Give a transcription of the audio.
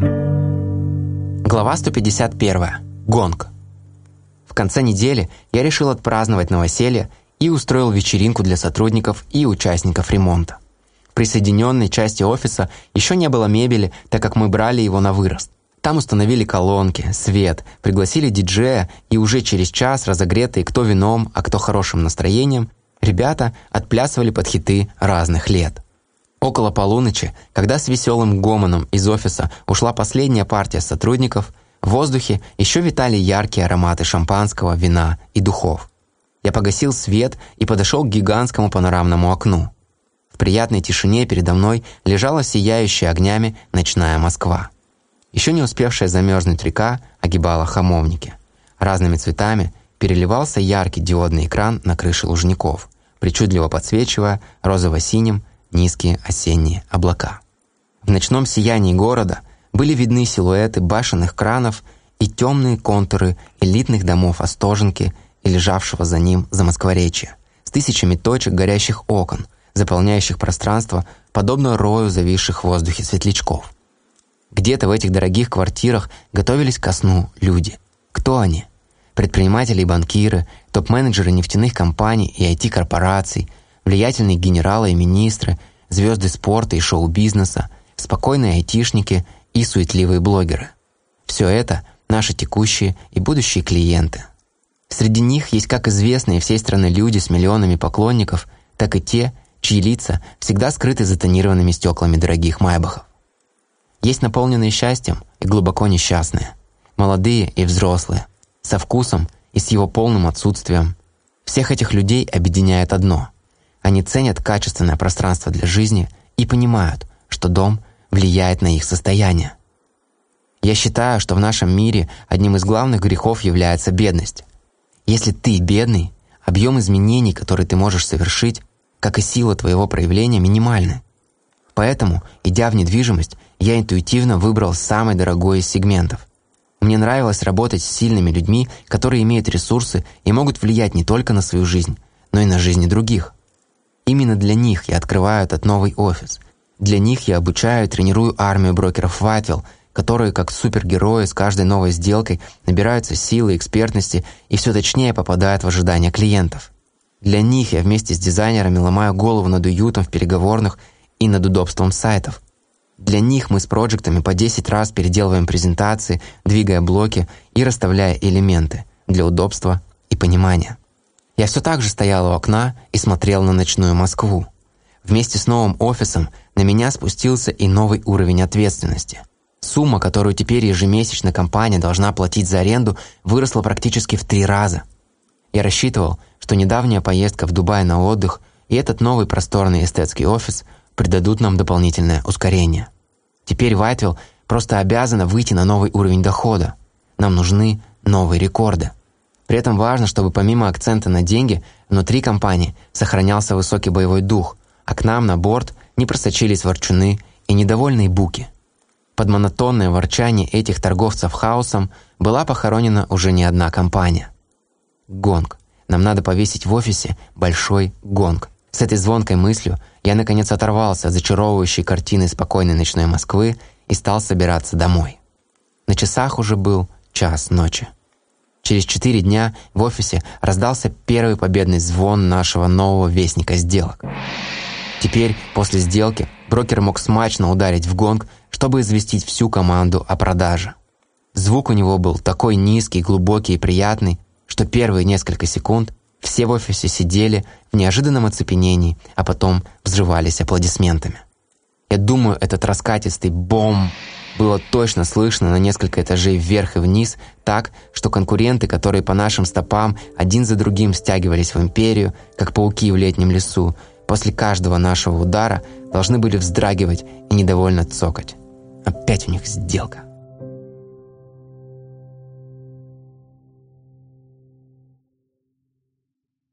Глава 151. Гонг. В конце недели я решил отпраздновать новоселье и устроил вечеринку для сотрудников и участников ремонта. В присоединенной части офиса еще не было мебели, так как мы брали его на вырост. Там установили колонки, свет, пригласили диджея, и уже через час, разогретые кто вином, а кто хорошим настроением, ребята отплясывали под хиты разных лет. Около полуночи, когда с веселым гомоном из офиса ушла последняя партия сотрудников, в воздухе еще витали яркие ароматы шампанского, вина и духов. Я погасил свет и подошел к гигантскому панорамному окну. В приятной тишине передо мной лежала сияющая огнями ночная Москва. Еще не успевшая замерзнуть река огибала хамовники. Разными цветами переливался яркий диодный экран на крыше лужников, причудливо подсвечивая розово-синим низкие осенние облака. В ночном сиянии города были видны силуэты башенных кранов и темные контуры элитных домов Остоженки и лежавшего за ним Замоскворечья, с тысячами точек горящих окон, заполняющих пространство, подобно рою зависших в воздухе светлячков. Где-то в этих дорогих квартирах готовились ко сну люди. Кто они? Предприниматели и банкиры, топ-менеджеры нефтяных компаний и IT-корпораций, влиятельные генералы и министры, звезды спорта и шоу-бизнеса, спокойные айтишники и суетливые блогеры. Все это – наши текущие и будущие клиенты – Среди них есть как известные всей страны люди с миллионами поклонников, так и те, чьи лица всегда скрыты за тонированными стеклами дорогих майбахов. Есть наполненные счастьем и глубоко несчастные, молодые и взрослые, со вкусом и с его полным отсутствием. Всех этих людей объединяет одно – они ценят качественное пространство для жизни и понимают, что дом влияет на их состояние. Я считаю, что в нашем мире одним из главных грехов является бедность. Если ты бедный, объем изменений, которые ты можешь совершить, как и сила твоего проявления, минимальны. Поэтому, идя в недвижимость, я интуитивно выбрал самый дорогой из сегментов. Мне нравилось работать с сильными людьми, которые имеют ресурсы и могут влиять не только на свою жизнь, но и на жизни других. Именно для них я открываю этот новый офис. Для них я обучаю и тренирую армию брокеров Whitewell – которые, как супергерои, с каждой новой сделкой набираются силы, экспертности и все точнее попадают в ожидания клиентов. Для них я вместе с дизайнерами ломаю голову над уютом в переговорных и над удобством сайтов. Для них мы с проектами по 10 раз переделываем презентации, двигая блоки и расставляя элементы для удобства и понимания. Я все так же стоял у окна и смотрел на ночную Москву. Вместе с новым офисом на меня спустился и новый уровень ответственности – Сумма, которую теперь ежемесячно компания должна платить за аренду, выросла практически в три раза. Я рассчитывал, что недавняя поездка в Дубай на отдых и этот новый просторный эстетский офис придадут нам дополнительное ускорение. Теперь Вайтвилл просто обязана выйти на новый уровень дохода. Нам нужны новые рекорды. При этом важно, чтобы помимо акцента на деньги, внутри компании сохранялся высокий боевой дух, а к нам на борт не просочились ворчуны и недовольные буки. Под монотонное ворчание этих торговцев хаосом была похоронена уже не одна компания. Гонг. Нам надо повесить в офисе большой гонг. С этой звонкой мыслью я наконец оторвался от зачаровывающей картины спокойной ночной Москвы и стал собираться домой. На часах уже был час ночи. Через четыре дня в офисе раздался первый победный звон нашего нового вестника сделок. Теперь, после сделки, брокер мог смачно ударить в гонг, чтобы известить всю команду о продаже. Звук у него был такой низкий, глубокий и приятный, что первые несколько секунд все в офисе сидели в неожиданном оцепенении, а потом взрывались аплодисментами. Я думаю, этот раскатистый бом было точно слышно на несколько этажей вверх и вниз, так, что конкуренты, которые по нашим стопам один за другим стягивались в империю, как пауки в летнем лесу, после каждого нашего удара должны были вздрагивать и недовольно цокать. Опять у них сделка.